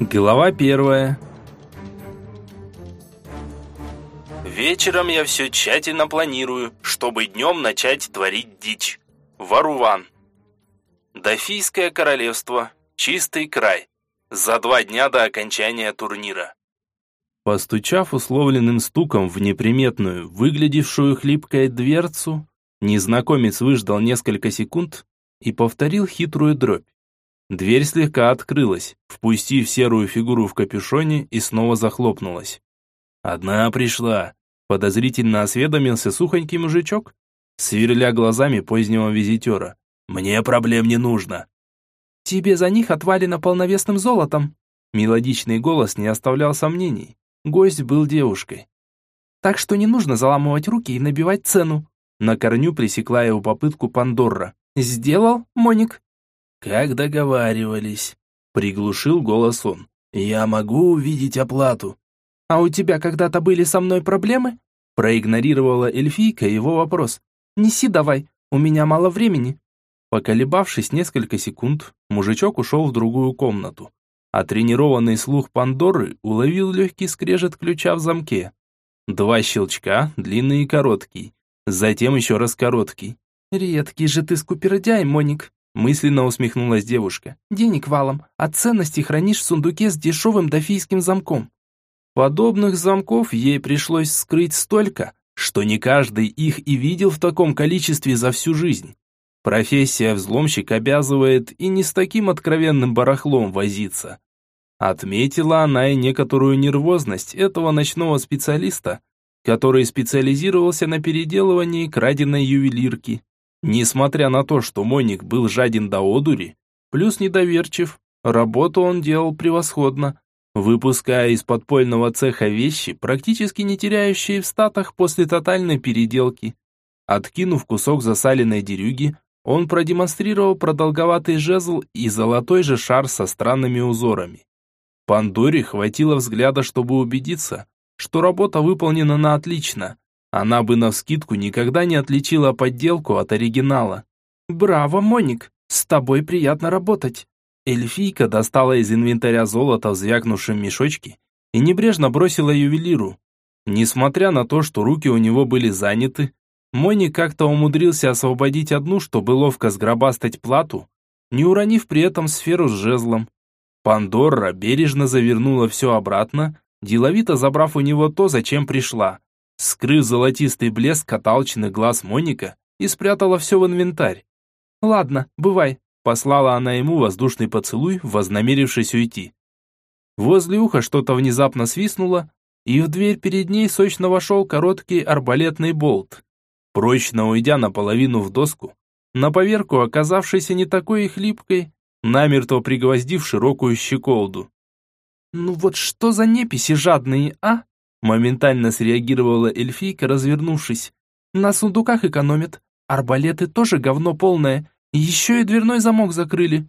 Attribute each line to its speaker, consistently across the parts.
Speaker 1: Глава первая. Вечером я все тщательно планирую, чтобы днем начать творить дичь. Варуван. Дофийское королевство. Чистый край. За два дня до окончания турнира. Постучав условленным стуком в неприметную, выглядевшую хлипкой дверцу, незнакомец выждал несколько секунд и повторил хитрую дробь. Дверь слегка открылась, впустив серую фигуру в капюшоне и снова захлопнулась. «Одна пришла», — подозрительно осведомился сухонький мужичок, сверля глазами позднего визитера. «Мне проблем не нужно».
Speaker 2: «Тебе за них отвалено полновесным золотом», Мелодичный голос не оставлял сомнений. Гость был девушкой. «Так что не нужно заламывать руки и набивать цену». На корню пресекла его попытку Пандорра. «Сделал, Моник?»
Speaker 3: «Как договаривались», — приглушил голос он. «Я могу увидеть оплату».
Speaker 2: «А у тебя когда-то были со мной проблемы?» Проигнорировала эльфийка его вопрос. «Неси давай, у меня мало времени».
Speaker 1: Поколебавшись несколько секунд, мужичок ушел в другую комнату. А тренированный слух Пандоры уловил легкий скрежет ключа в замке. Два щелчка, длинный и короткий. Затем еще раз короткий.
Speaker 2: «Редкий же ты скупердяй, Моник», Мысленно усмехнулась девушка. «Денег валом, а ценности хранишь в сундуке с дешевым дофийским замком».
Speaker 1: Подобных замков ей пришлось скрыть столько, что не каждый их и видел в таком количестве за всю жизнь. Профессия взломщик обязывает и не с таким откровенным барахлом возиться. Отметила она и некоторую нервозность этого ночного специалиста, который специализировался на переделывании краденой ювелирки. Несмотря на то, что Моник был жаден до одури, плюс недоверчив, работу он делал превосходно, выпуская из подпольного цеха вещи, практически не теряющие в статах после тотальной переделки. Откинув кусок засаленной дерюги, он продемонстрировал продолговатый жезл и золотой же шар со странными узорами. Пандоре хватило взгляда, чтобы убедиться, что работа выполнена на отлично, она бы навскидку никогда не отличила подделку от оригинала.
Speaker 2: «Браво, Моник! С тобой приятно работать!»
Speaker 1: Эльфийка достала из инвентаря золото в звякнувшем мешочке и небрежно бросила ювелиру. Несмотря на то, что руки у него были заняты, Моник как-то умудрился освободить одну, чтобы ловко сгробастать плату, не уронив при этом сферу с жезлом. Пандора бережно завернула все обратно, деловито забрав у него то, зачем пришла скрыв золотистый блеск каталчных глаз Моника и спрятала все в инвентарь.
Speaker 2: «Ладно, бывай», –
Speaker 1: послала она ему воздушный поцелуй, вознамерившись уйти. Возле уха что-то внезапно свистнуло, и в дверь перед ней сочно вошел короткий арбалетный болт. Прочно уйдя наполовину в доску, на поверку оказавшейся не такой и хлипкой, намертво пригвоздив широкую щеколду.
Speaker 2: «Ну вот что за неписи жадные, а?»
Speaker 1: Моментально среагировала эльфийка, развернувшись.
Speaker 2: «На сундуках экономят. Арбалеты тоже говно полное. Еще и дверной замок закрыли».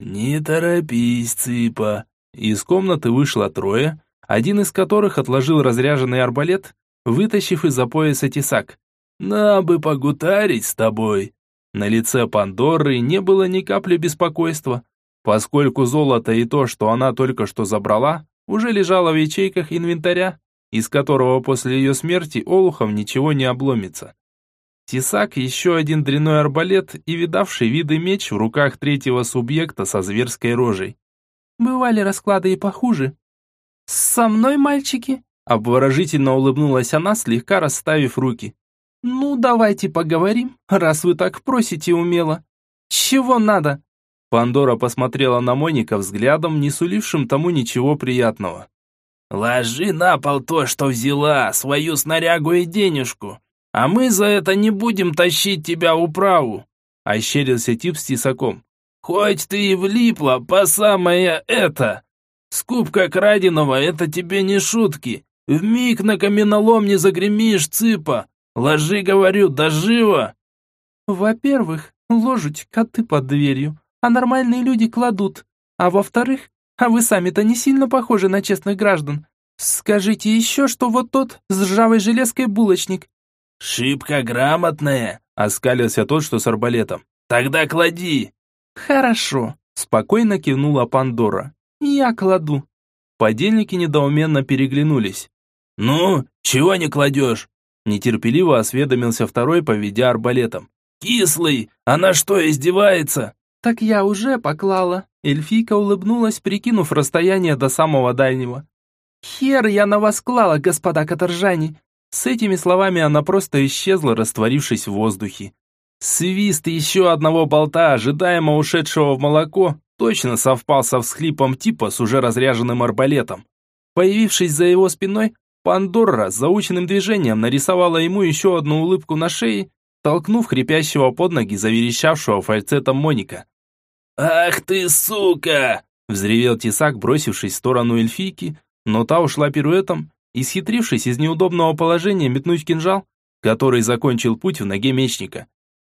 Speaker 3: «Не торопись, цыпа».
Speaker 1: Из комнаты вышло трое, один из которых отложил разряженный арбалет, вытащив из-за пояса тесак.
Speaker 3: «На бы погутарить с тобой».
Speaker 1: На лице Пандоры не было ни капли беспокойства, поскольку золото и то, что она только что забрала, уже лежало в ячейках инвентаря из которого после ее смерти Олухом ничего не обломится. Тесак, еще один дряной арбалет и видавший виды меч в руках третьего субъекта со зверской рожей.
Speaker 2: «Бывали расклады и похуже». «Со мной, мальчики?»
Speaker 1: Обворожительно улыбнулась она, слегка расставив руки.
Speaker 2: «Ну, давайте поговорим, раз вы так просите умело. Чего надо?»
Speaker 1: Пандора посмотрела на Моника взглядом, не сулившим тому ничего приятного.
Speaker 3: Ложи на пол то, что взяла, свою снарягу и денежку, а мы за это не будем тащить тебя управу.
Speaker 1: Ощерился тип с тесаком.
Speaker 3: Хоть ты и влипла по самое это. Скупка краденого — это тебе не шутки. Вмиг на каменолом не загремишь, цыпа. Ложи, говорю, да живо.
Speaker 2: Во-первых, ложить коты под дверью, а нормальные люди кладут. А во-вторых, а вы сами-то не сильно похожи на честных граждан. Скажите еще, что вот тот с ржавой железкой булочник».
Speaker 3: «Шибко грамотная», — оскалился тот, что с арбалетом. «Тогда клади».
Speaker 2: «Хорошо», — спокойно кивнула Пандора. Я кладу.
Speaker 1: Подельники недоуменно переглянулись.
Speaker 3: «Ну, чего не кладешь?»
Speaker 1: Нетерпеливо осведомился второй, поведя арбалетом.
Speaker 3: «Кислый! Она что, издевается?»
Speaker 2: «Так я уже поклала». Эльфийка улыбнулась, прикинув расстояние до самого дальнего. «Хер я на вас клала, господа каторжане!» С этими словами она просто исчезла, растворившись в воздухе.
Speaker 1: Свист еще одного болта, ожидаемо ушедшего в молоко, точно совпал со всхлипом типа с уже разряженным арбалетом. Появившись за его спиной, Пандора заученным движением нарисовала ему еще одну улыбку на шее, толкнув хрипящего под ноги заверещавшего фальцетом Моника.
Speaker 3: «Ах ты, сука!»
Speaker 1: – взревел тесак, бросившись в сторону эльфийки, но та ушла пируэтом, схитрившись из неудобного положения метнуть кинжал, который закончил путь в ноге мечника.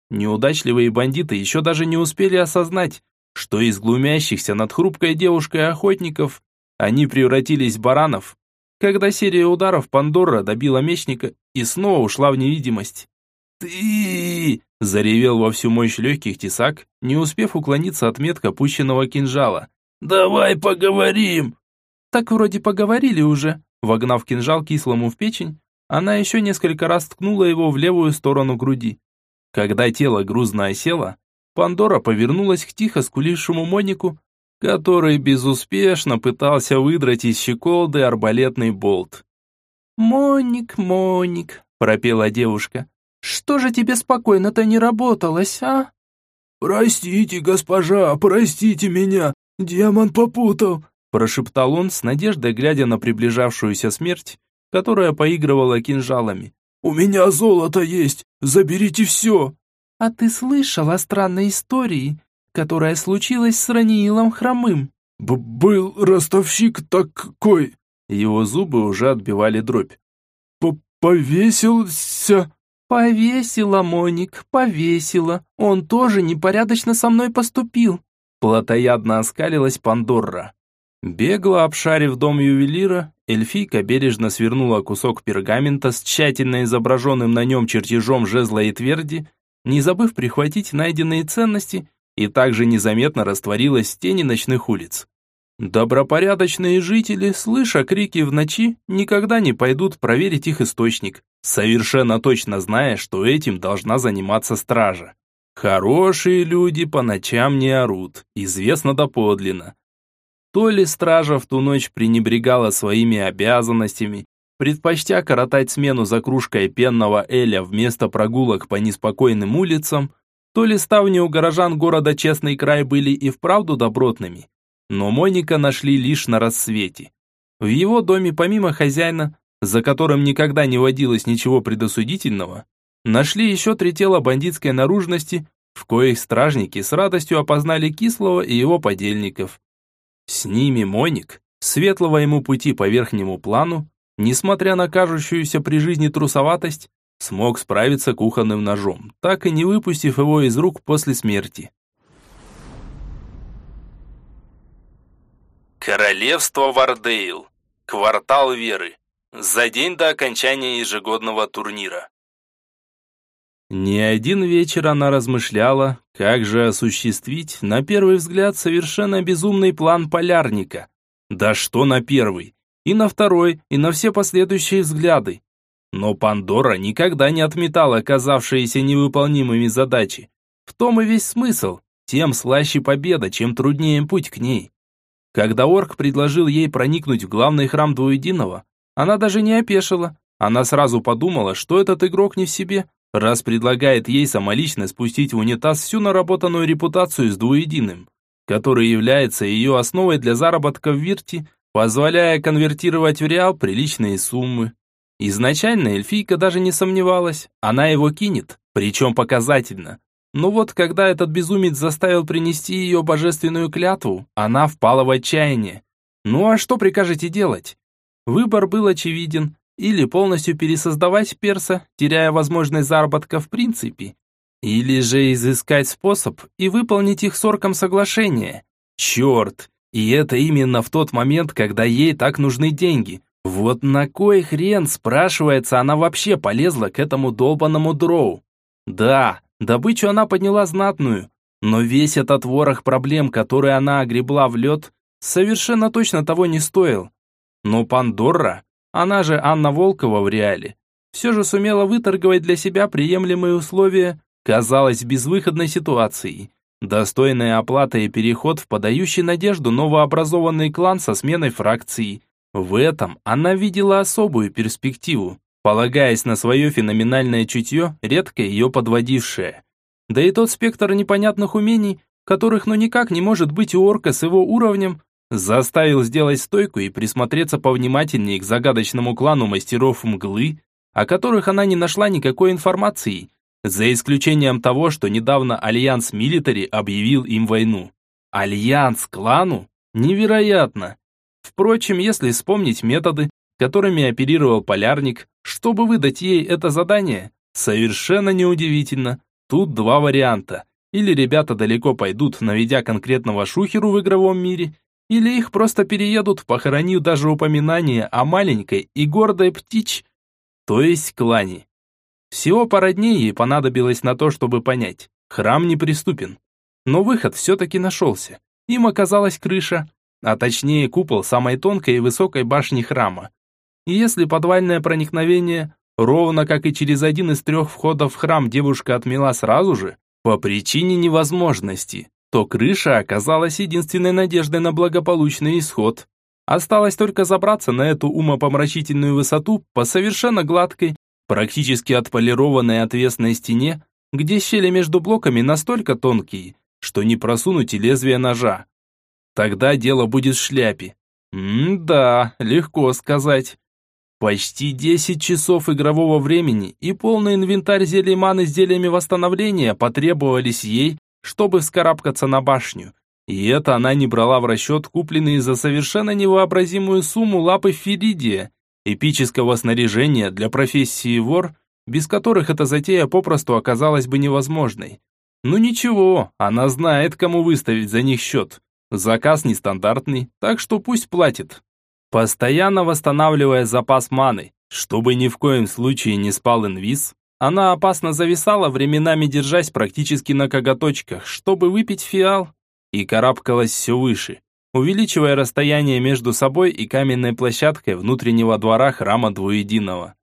Speaker 1: Неудачливые бандиты еще даже не успели осознать, что из глумящихся над хрупкой девушкой охотников они превратились в баранов, когда серия ударов Пандора добила мечника и снова ушла в невидимость.
Speaker 3: «Ты!»
Speaker 1: – заревел во всю мощь легких тесак, не успев уклониться от метка пущенного кинжала.
Speaker 3: «Давай поговорим!»
Speaker 2: «Так вроде поговорили уже», – вогнав кинжал кислому в печень, она еще несколько раз ткнула его в левую сторону груди.
Speaker 1: Когда тело грузно осело, Пандора повернулась к тихо скулившему Монику который безуспешно пытался выдрать из щеколды арбалетный болт.
Speaker 2: «Моник, Моник», — пропела девушка, — «что же тебе спокойно-то не работалось, а?»
Speaker 3: «Простите, госпожа, простите меня, демон попутал»,
Speaker 1: прошептал он с надеждой, глядя на приближавшуюся смерть, которая поигрывала кинжалами.
Speaker 3: «У меня золото есть, заберите все!»
Speaker 2: «А ты слышал о странной истории, которая случилась с Раниилом Хромым.
Speaker 3: Б «Был ростовщик такой...»
Speaker 1: Его зубы уже отбивали дробь.
Speaker 3: П «Повесился...»
Speaker 2: «Повесила, Моник, повесила. Он тоже непорядочно со мной поступил».
Speaker 1: Платоядно оскалилась Пандорра. Бегло обшарив дом ювелира, эльфийка бережно свернула кусок пергамента с тщательно изображенным на нем чертежом жезла и тверди, не забыв прихватить найденные ценности и также незаметно растворилась в тени ночных улиц. Добропорядочные жители, слыша крики в ночи, никогда не пойдут проверить их источник, совершенно точно зная, что этим должна заниматься стража. Хорошие люди по ночам не орут, известно доподлинно. То ли стража в ту ночь пренебрегала своими обязанностями, предпочтя коротать смену за кружкой пенного эля вместо прогулок по неспокойным улицам, то ли ставни у горожан города Честный край были и вправду добротными, но Моника нашли лишь на рассвете. В его доме помимо хозяина, за которым никогда не водилось ничего предосудительного, нашли еще три тела бандитской наружности, в коих стражники с радостью опознали Кислого и его подельников. С ними Моник, светлого ему пути по верхнему плану, несмотря на кажущуюся при жизни трусоватость, смог справиться кухонным ножом, так и не выпустив его из рук после смерти. Королевство Вардейл. Квартал Веры. За день до окончания ежегодного турнира. Не один вечер она размышляла, как же осуществить, на первый взгляд, совершенно безумный план полярника. Да что на первый, и на второй, и на все последующие взгляды. Но Пандора никогда не отметала казавшиеся невыполнимыми задачи. В том и весь смысл. Тем слаще победа, чем труднее путь к ней. Когда орк предложил ей проникнуть в главный храм Двуединого, она даже не опешила. Она сразу подумала, что этот игрок не в себе, раз предлагает ей самолично спустить в унитаз всю наработанную репутацию с Двуединым, который является ее основой для заработка в Вирте, позволяя конвертировать в реал приличные суммы. Изначально эльфийка даже не сомневалась, она его кинет, причем показательно. Но вот когда этот безумец заставил принести ее божественную клятву, она впала в отчаяние. Ну а что прикажете делать? Выбор был очевиден. Или полностью пересоздавать перса, теряя возможность заработка в принципе. Или же изыскать способ и выполнить их с орком соглашение. Черт! И это именно в тот момент, когда ей так нужны деньги. Вот на кой хрен, спрашивается, она вообще полезла к этому долбанному дроу? Да, добычу она подняла знатную, но весь этот ворох проблем, которые она огребла в лед, совершенно точно того не стоил. Но Пандорра, она же Анна Волкова в реале, все же сумела выторговать для себя приемлемые условия, казалось, безвыходной ситуацией. Достойная оплата и переход в подающий надежду новообразованный клан со сменой фракции. В этом она видела особую перспективу, полагаясь на свое феноменальное чутье, редко ее подводившее. Да и тот спектр непонятных умений, которых ну никак не может быть у орка с его уровнем, заставил сделать стойку и присмотреться повнимательнее к загадочному клану мастеров мглы, о которых она не нашла никакой информации, за исключением того, что недавно Альянс Милитари объявил им войну. Альянс клану? Невероятно! Впрочем, если вспомнить методы, которыми оперировал Полярник, чтобы выдать ей это задание, совершенно неудивительно. Тут два варианта. Или ребята далеко пойдут, наведя конкретного шухеру в игровом мире, или их просто переедут, похоронив даже упоминание о маленькой и гордой птичь, то есть клане. Всего пара дней ей понадобилось на то, чтобы понять, храм неприступен. Но выход все-таки нашелся. Им оказалась крыша, а точнее купол самой тонкой и высокой башни храма. И если подвальное проникновение, ровно как и через один из трех входов в храм девушка отмела сразу же, по причине невозможности, то крыша оказалась единственной надеждой на благополучный исход. Осталось только забраться на эту умопомрачительную высоту по совершенно гладкой, практически отполированной отвесной стене, где щели между блоками настолько тонкие, что не просунуть лезвие ножа. Тогда дело будет в шляпе. М-да, легко сказать. Почти 10 часов игрового времени и полный инвентарь зелий маны с зельями восстановления потребовались ей, чтобы вскарабкаться на башню. И это она не брала в расчет купленные за совершенно невообразимую сумму лапы Феридия, эпического снаряжения для профессии вор, без которых эта затея попросту оказалась бы невозможной. Ну ничего, она знает, кому выставить за них счет. Заказ нестандартный, так что пусть платит. Постоянно восстанавливая запас маны, чтобы ни в коем случае не спал инвиз, она опасно зависала, временами держась практически на коготочках, чтобы выпить фиал и карабкалась все выше, увеличивая расстояние между собой и каменной площадкой внутреннего двора храма Двуединого.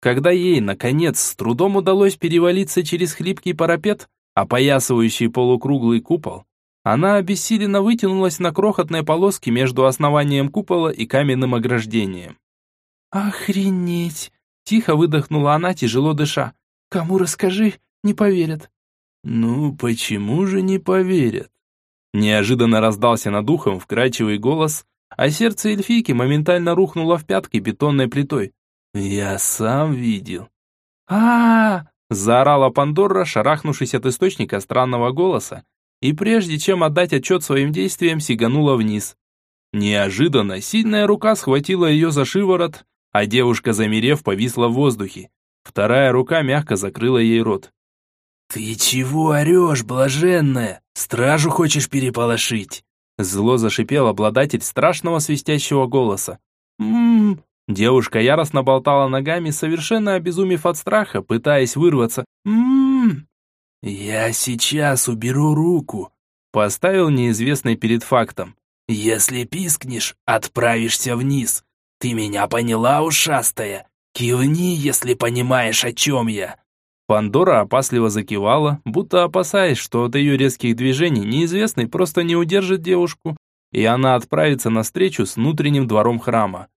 Speaker 1: Когда ей, наконец, с трудом удалось перевалиться через хлипкий парапет, опоясывающий полукруглый купол, она обессиленно вытянулась на крохотной полоске между основанием купола и каменным ограждением.
Speaker 2: «Охренеть!» – тихо выдохнула она, тяжело дыша. «Кому расскажи, не поверят».
Speaker 1: «Ну, почему же не поверят?» Неожиданно раздался над ухом вкрадчивый голос, а сердце эльфийки моментально рухнуло в пятки бетонной плитой. «Я сам видел».
Speaker 2: а, -а, -а
Speaker 1: заорала Пандора, шарахнувшись от источника странного голоса, и прежде чем отдать отчет своим действиям, сиганула вниз. Неожиданно сильная рука схватила ее за шиворот, а девушка, замерев, повисла в воздухе. Вторая рука мягко закрыла ей рот.
Speaker 3: «Ты чего орешь, блаженная? Стражу хочешь переполошить?»
Speaker 1: Зло зашипел обладатель страшного свистящего голоса. «Ммм...» Девушка яростно болтала ногами, совершенно обезумев от страха, пытаясь вырваться. «Ммм...»
Speaker 3: «Я сейчас уберу руку», —
Speaker 1: поставил неизвестный перед фактом.
Speaker 3: «Если пискнешь, отправишься вниз. Ты меня поняла, ушастая? Кивни, если понимаешь, о чем я».
Speaker 1: Пандора опасливо закивала, будто опасаясь, что от ее резких движений неизвестный просто не удержит девушку, и она отправится на встречу с внутренним двором храма.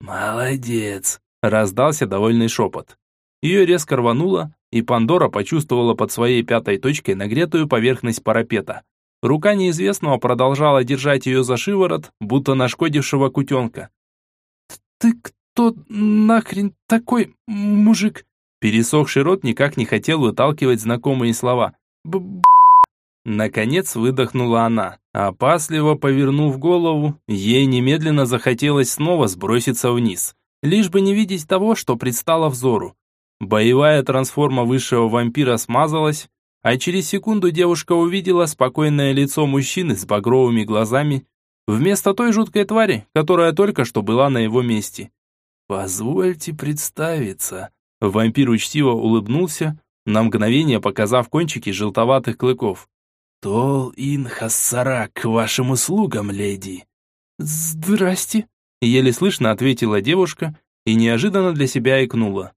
Speaker 3: «Молодец!»
Speaker 1: – раздался довольный шепот. Ее резко рвануло, и Пандора почувствовала под своей пятой точкой нагретую поверхность парапета. Рука неизвестного продолжала держать ее за шиворот, будто нашкодившего кутенка.
Speaker 2: «Ты кто нахрен такой мужик?»
Speaker 1: Пересохший рот никак не хотел выталкивать знакомые слова.
Speaker 2: Б -б
Speaker 1: Наконец выдохнула она. Опасливо повернув голову, ей немедленно захотелось снова сброситься вниз, лишь бы не видеть того, что предстало взору. Боевая трансформа высшего вампира смазалась, а через секунду девушка увидела спокойное лицо мужчины с багровыми глазами, вместо той жуткой твари, которая только что была на его месте. «Позвольте представиться», Вампир учтиво улыбнулся, на мгновение показав кончики желтоватых клыков.
Speaker 3: «Тол ин хассара к вашим услугам, леди!»
Speaker 2: «Здрасте», — еле слышно ответила девушка и неожиданно для себя икнула.